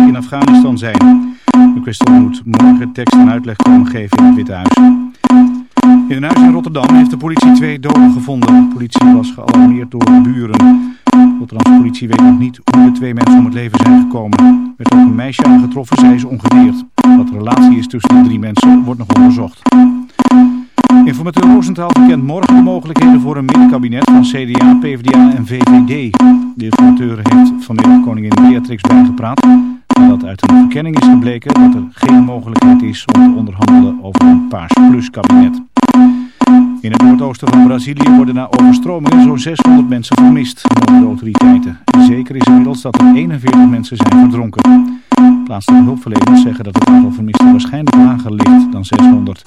in Afghanistan zijn. McChrystal moet morgen tekst en uitleg komen geven in het Witte Huis. In een huis in Rotterdam heeft de politie twee doden gevonden. De politie was gealarmeerd door buren. De Rotterdamse politie weet nog niet hoe de twee mensen om het leven zijn gekomen. Er werd ook een meisje aangetroffen, zij is ongedeerd. Wat de relatie is tussen de drie mensen wordt nog onderzocht. Informateur Roosentaal verkent morgen de mogelijkheden voor een middenkabinet van CDA, PvdA en VVD. De informateur heeft vanmiddag koningin Beatrix bijgepraat. Nadat uit een verkenning is gebleken dat er geen mogelijkheid is om te onderhandelen over een Paars Plus kabinet. In het noordoosten van Brazilië worden na overstromingen zo'n 600 mensen vermist, melden de autoriteiten. Zeker is inmiddels dat er 41 mensen zijn verdronken. Plaatselijke hulpverleners zeggen dat het aantal vermisten waarschijnlijk lager ligt dan 600.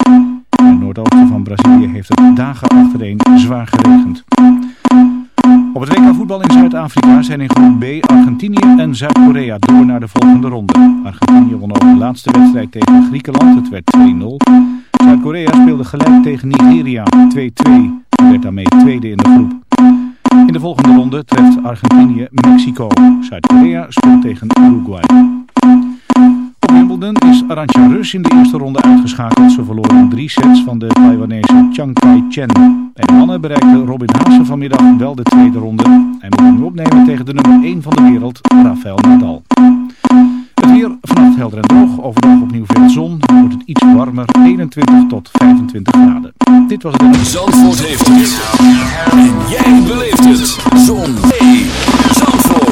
In het noordoosten van Brazilië heeft het dagen achtereen zwaar geregend. Op het WK voetbal in Zuid-Afrika zijn in groep B Argentinië en Zuid-Korea door naar de volgende ronde. Argentinië won ook de laatste wedstrijd tegen Griekenland, het werd 2-0. Zuid-Korea speelde gelijk tegen Nigeria, 2-2. en werd daarmee tweede in de groep. In de volgende ronde treft Argentinië Mexico. Zuid-Korea speelt tegen Uruguay. Is Arantxa Rus in de eerste ronde uitgeschakeld. Ze verloor in drie sets van de Taiwanese Chiang Kai-chen. Bij mannen bereikte Robin Haase vanmiddag wel de tweede ronde. Hij moet nu opnemen tegen de nummer 1 van de wereld, Rafael Nadal. Het weer vannacht helder en droog. Overdag opnieuw veel zon. Wordt het iets warmer, 21 tot 25 graden. Dit was het. Zandvoort heeft het. En jij beleeft het. Zon, Zandvoort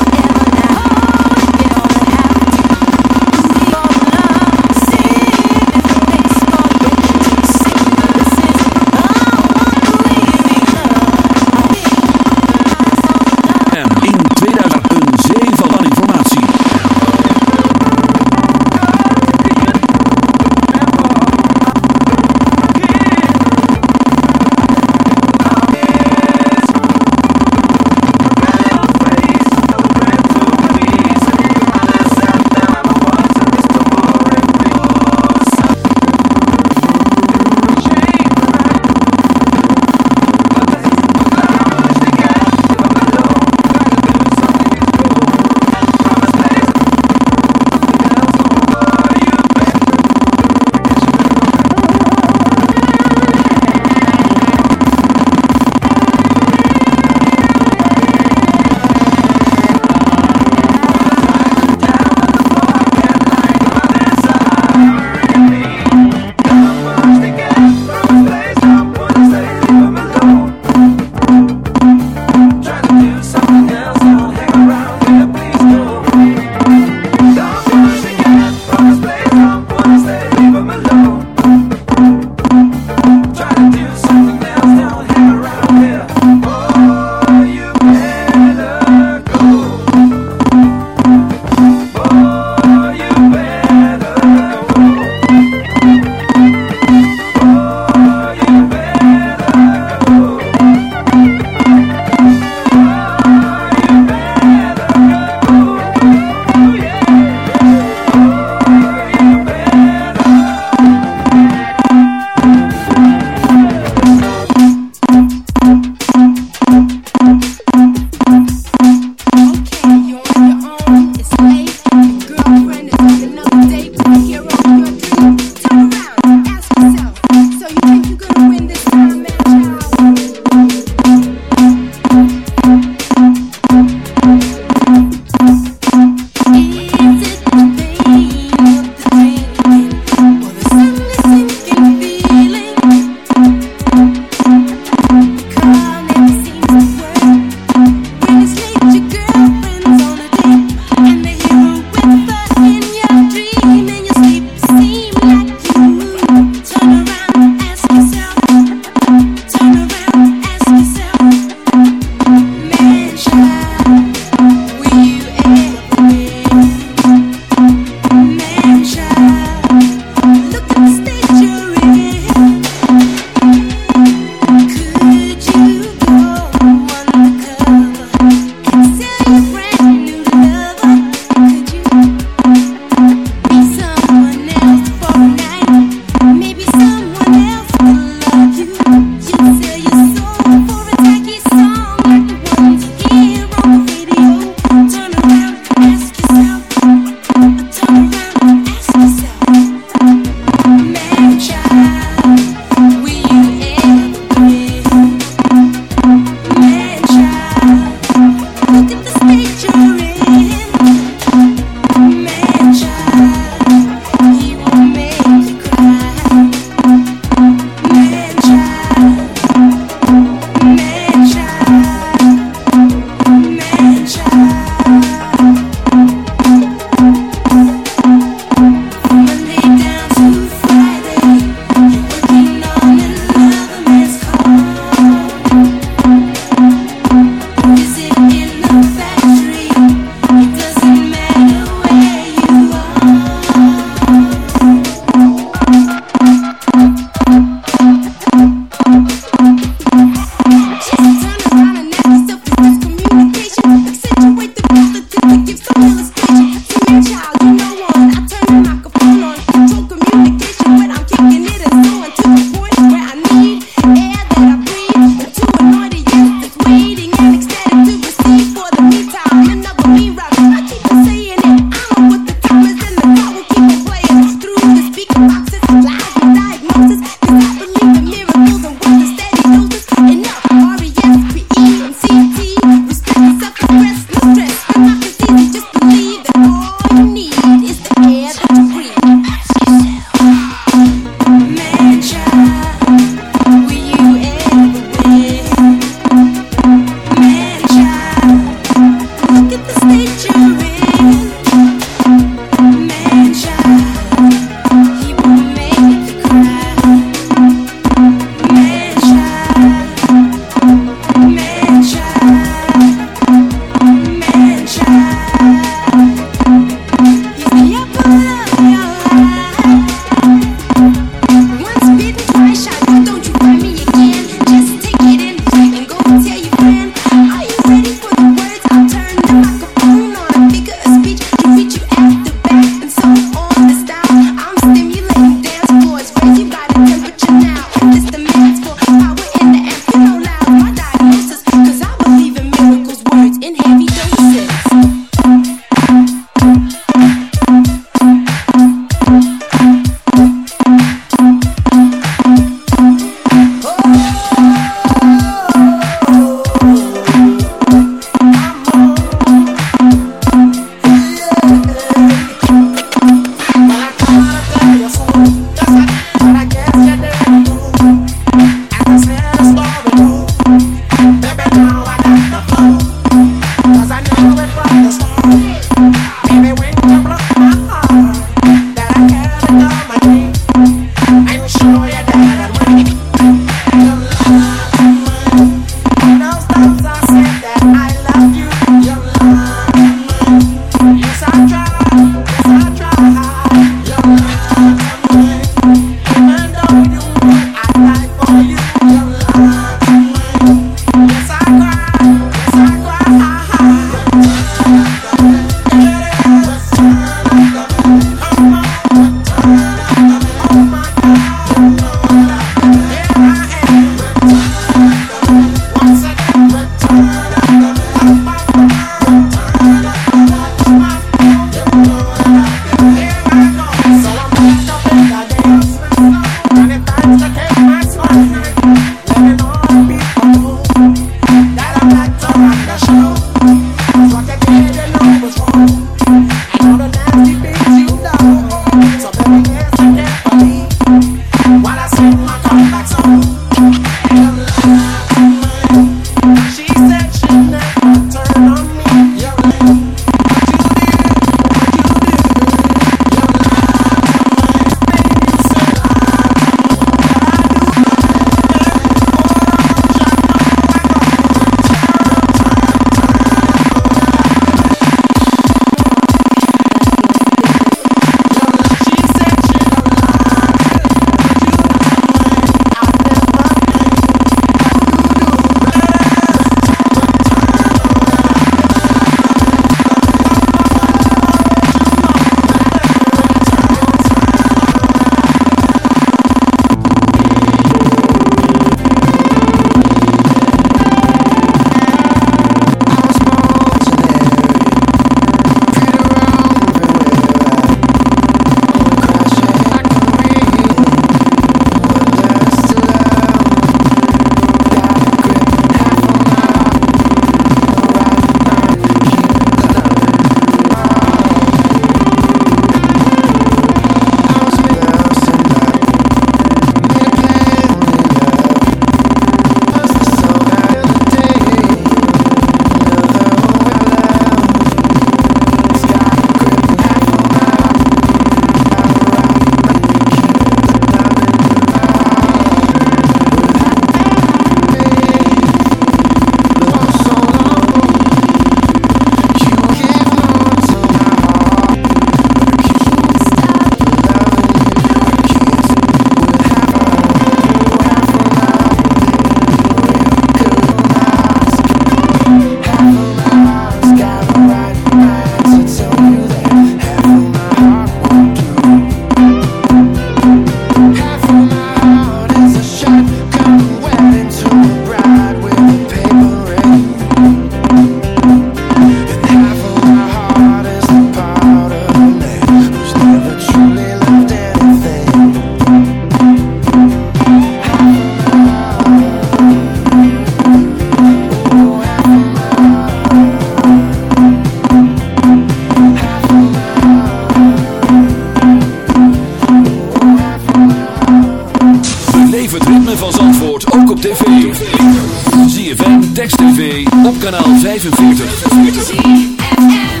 op kanaal 45.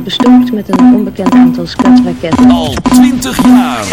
bestookt met een onbekend aantal skatraketten. Al 20 jaar.